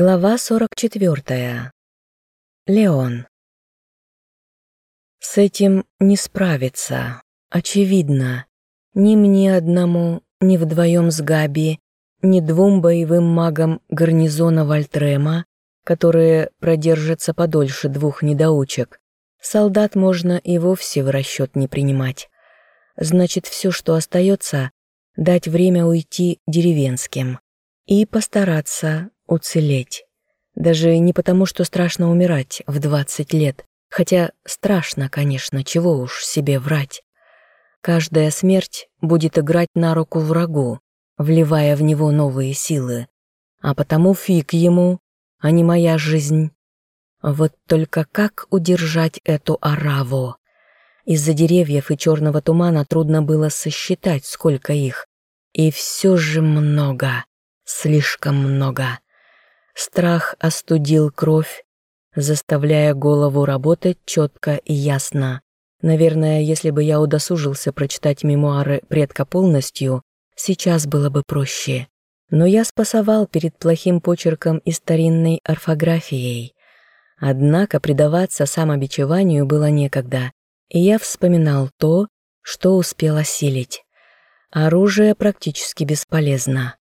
Глава 44. Леон. С этим не справиться, очевидно. Ни мне одному, ни вдвоем с Габи, ни двум боевым магам гарнизона Вальтрема, которые продержатся подольше двух недоучек. Солдат можно и вовсе в расчет не принимать. Значит, все, что остается, дать время уйти деревенским и постараться уцелеть. Даже не потому, что страшно умирать в 20 лет, хотя страшно, конечно, чего уж себе врать. Каждая смерть будет играть на руку врагу, вливая в него новые силы. А потому фиг ему, а не моя жизнь. Вот только как удержать эту ораву? Из-за деревьев и черного тумана трудно было сосчитать, сколько их. И все же много, слишком много. Страх остудил кровь, заставляя голову работать четко и ясно. Наверное, если бы я удосужился прочитать мемуары предка полностью, сейчас было бы проще. Но я спасовал перед плохим почерком и старинной орфографией. Однако предаваться самобичеванию было некогда, и я вспоминал то, что успел осилить. Оружие практически бесполезно.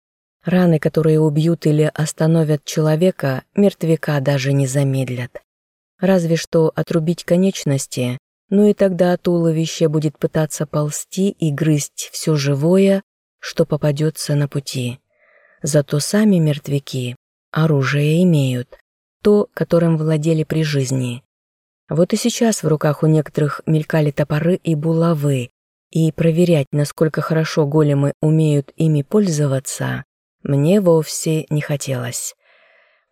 Раны, которые убьют или остановят человека, мертвяка даже не замедлят. Разве что отрубить конечности, ну и тогда туловище будет пытаться ползти и грызть все живое, что попадется на пути. Зато сами мертвяки оружие имеют, то, которым владели при жизни. Вот и сейчас в руках у некоторых мелькали топоры и булавы, и проверять, насколько хорошо големы умеют ими пользоваться, мне вовсе не хотелось.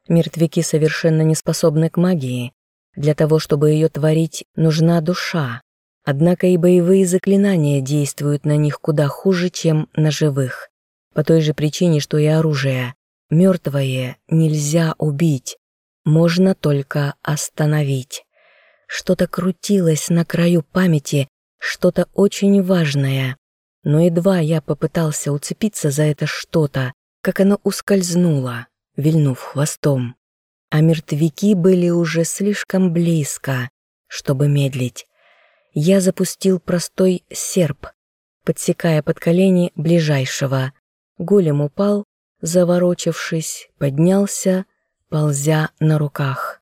Мертвяки совершенно не способны к магии. Для того, чтобы ее творить, нужна душа. Однако и боевые заклинания действуют на них куда хуже, чем на живых. По той же причине, что и оружие. Мертвое нельзя убить, можно только остановить. Что-то крутилось на краю памяти, что-то очень важное. Но едва я попытался уцепиться за это что-то, как оно ускользнуло, вильнув хвостом. А мертвяки были уже слишком близко, чтобы медлить. Я запустил простой серп, подсекая под колени ближайшего. Голем упал, заворочившись, поднялся, ползя на руках.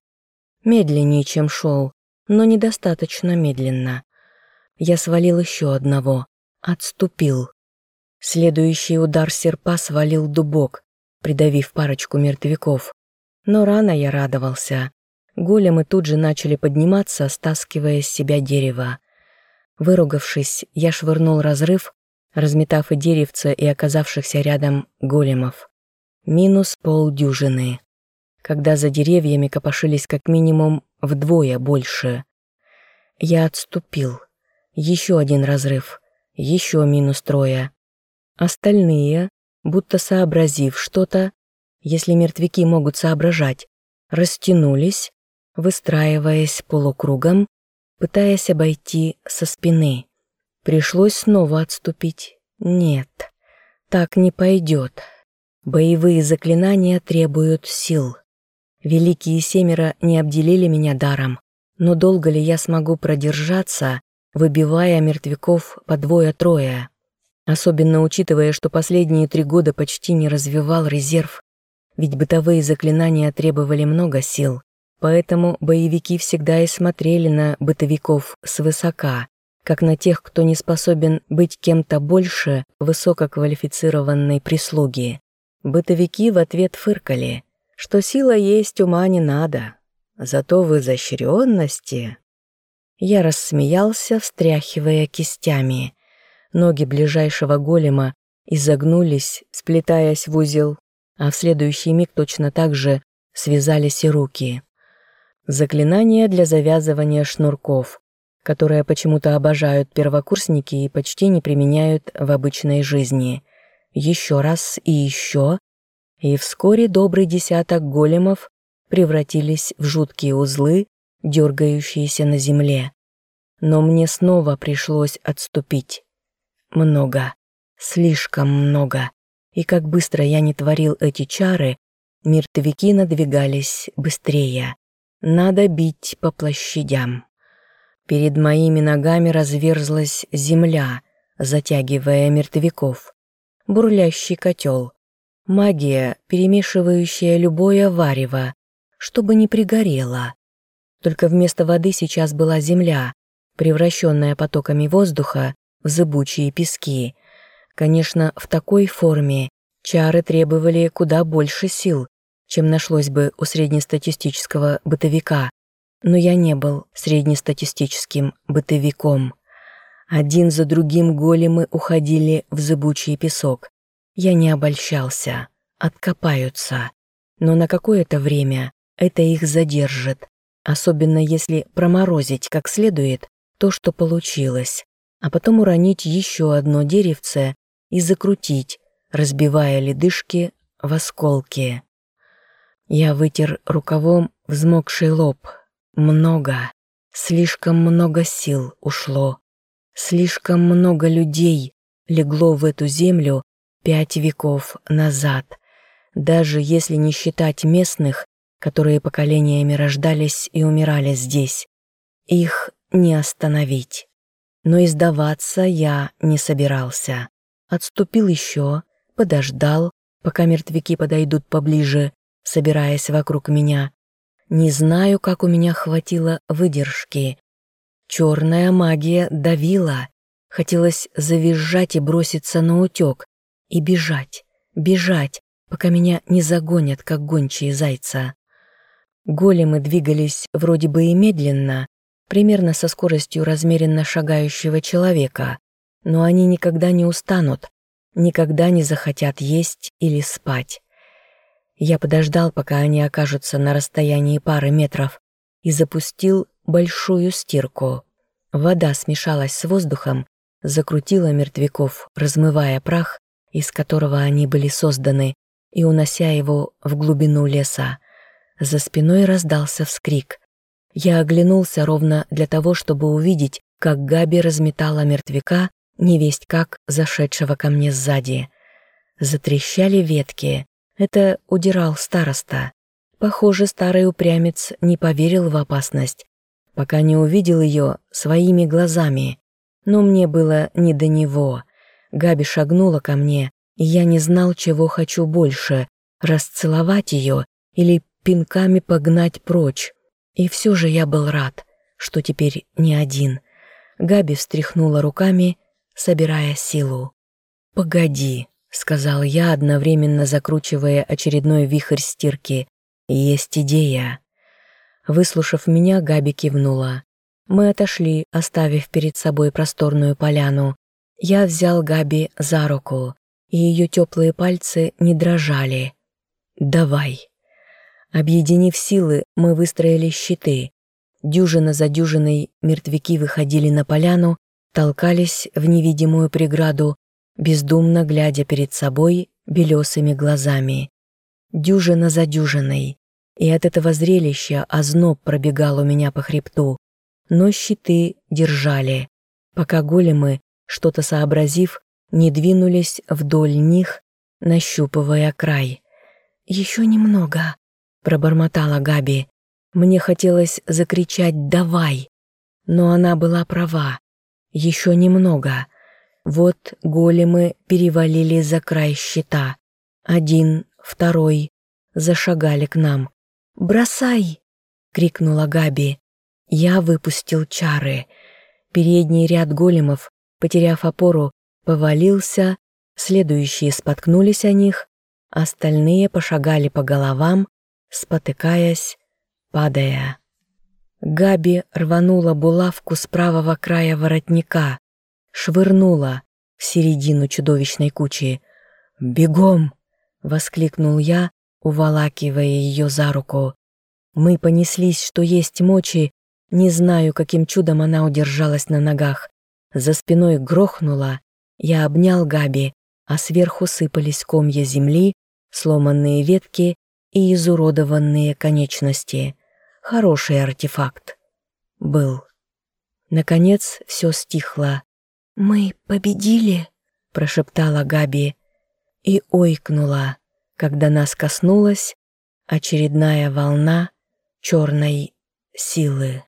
Медленнее, чем шел, но недостаточно медленно. Я свалил еще одного, отступил. Следующий удар серпа свалил дубок, придавив парочку мертвяков. Но рано я радовался. Големы тут же начали подниматься, стаскивая с себя дерево. Выругавшись, я швырнул разрыв, разметав и деревца, и оказавшихся рядом големов. Минус полдюжины. Когда за деревьями копошились как минимум вдвое больше. Я отступил. Еще один разрыв. Еще минус трое. Остальные, будто сообразив что-то, если мертвяки могут соображать, растянулись, выстраиваясь полукругом, пытаясь обойти со спины. Пришлось снова отступить. Нет, так не пойдет. Боевые заклинания требуют сил. Великие семеро не обделили меня даром, но долго ли я смогу продержаться, выбивая мертвяков по двое-трое? Особенно учитывая, что последние три года почти не развивал резерв, ведь бытовые заклинания требовали много сил, поэтому боевики всегда и смотрели на бытовиков свысока, как на тех, кто не способен быть кем-то больше высококвалифицированной прислуги. Бытовики в ответ фыркали, что сила есть, ума не надо, зато в изощренности. Я рассмеялся, встряхивая кистями. Ноги ближайшего голема изогнулись, сплетаясь в узел, а в следующий миг точно так же связались и руки. Заклинание для завязывания шнурков, которое почему-то обожают первокурсники и почти не применяют в обычной жизни. Еще раз и еще, и вскоре добрый десяток големов превратились в жуткие узлы, дергающиеся на земле. Но мне снова пришлось отступить. Много. Слишком много. И как быстро я не творил эти чары, Мертвяки надвигались быстрее. Надо бить по площадям. Перед моими ногами разверзлась земля, затягивая мертвяков. Бурлящий котел. Магия, перемешивающая любое варево, чтобы не пригорело. Только вместо воды сейчас была земля, превращенная потоками воздуха в зыбучие пески. Конечно, в такой форме чары требовали куда больше сил, чем нашлось бы у среднестатистического бытовика, но я не был среднестатистическим бытовиком. Один за другим големы уходили в зыбучий песок. Я не обольщался, откопаются. Но на какое-то время это их задержит, особенно если проморозить как следует то, что получилось, а потом уронить еще одно деревце и закрутить, разбивая ледышки в осколки. Я вытер рукавом взмокший лоб. Много, слишком много сил ушло. Слишком много людей легло в эту землю пять веков назад, даже если не считать местных, которые поколениями рождались и умирали здесь. Их не остановить. Но издаваться я не собирался. Отступил еще, подождал, пока мертвяки подойдут поближе, собираясь вокруг меня. Не знаю, как у меня хватило выдержки. Черная магия давила. Хотелось завизжать и броситься на утек. И бежать, бежать, пока меня не загонят, как гончие зайца. Големы двигались вроде бы и медленно, примерно со скоростью размеренно шагающего человека, но они никогда не устанут, никогда не захотят есть или спать. Я подождал, пока они окажутся на расстоянии пары метров, и запустил большую стирку. Вода смешалась с воздухом, закрутила мертвяков, размывая прах, из которого они были созданы, и унося его в глубину леса. За спиной раздался вскрик. Я оглянулся ровно для того, чтобы увидеть, как Габи разметала мертвяка невесть как зашедшего ко мне сзади. Затрещали ветки. Это удирал староста. Похоже, старый упрямец не поверил в опасность, пока не увидел ее своими глазами. Но мне было не до него. Габи шагнула ко мне, и я не знал, чего хочу больше — расцеловать ее или пинками погнать прочь. И все же я был рад, что теперь не один. Габи встряхнула руками собирая силу. «Погоди», — сказал я, одновременно закручивая очередной вихрь стирки. «Есть идея». Выслушав меня, Габи кивнула. Мы отошли, оставив перед собой просторную поляну. Я взял Габи за руку, и ее теплые пальцы не дрожали. «Давай». Объединив силы, мы выстроили щиты. Дюжина за дюжиной мертвяки выходили на поляну, толкались в невидимую преграду, бездумно глядя перед собой белесыми глазами. Дюжина за дюжиной. И от этого зрелища озноб пробегал у меня по хребту. Но щиты держали, пока големы, что-то сообразив, не двинулись вдоль них, нащупывая край. «Еще немного», — пробормотала Габи. Мне хотелось закричать «давай», но она была права. Еще немного. Вот големы перевалили за край щита. Один, второй. Зашагали к нам. «Бросай!» — крикнула Габи. Я выпустил чары. Передний ряд големов, потеряв опору, повалился, следующие споткнулись о них, остальные пошагали по головам, спотыкаясь, падая. Габи рванула булавку с правого края воротника, швырнула в середину чудовищной кучи. «Бегом!» — воскликнул я, уволакивая ее за руку. Мы понеслись, что есть мочи, не знаю, каким чудом она удержалась на ногах. За спиной грохнула, я обнял Габи, а сверху сыпались комья земли, сломанные ветки и изуродованные конечности. Хороший артефакт. Был. Наконец все стихло. «Мы победили?» – прошептала Габи и ойкнула, когда нас коснулось очередная волна черной силы.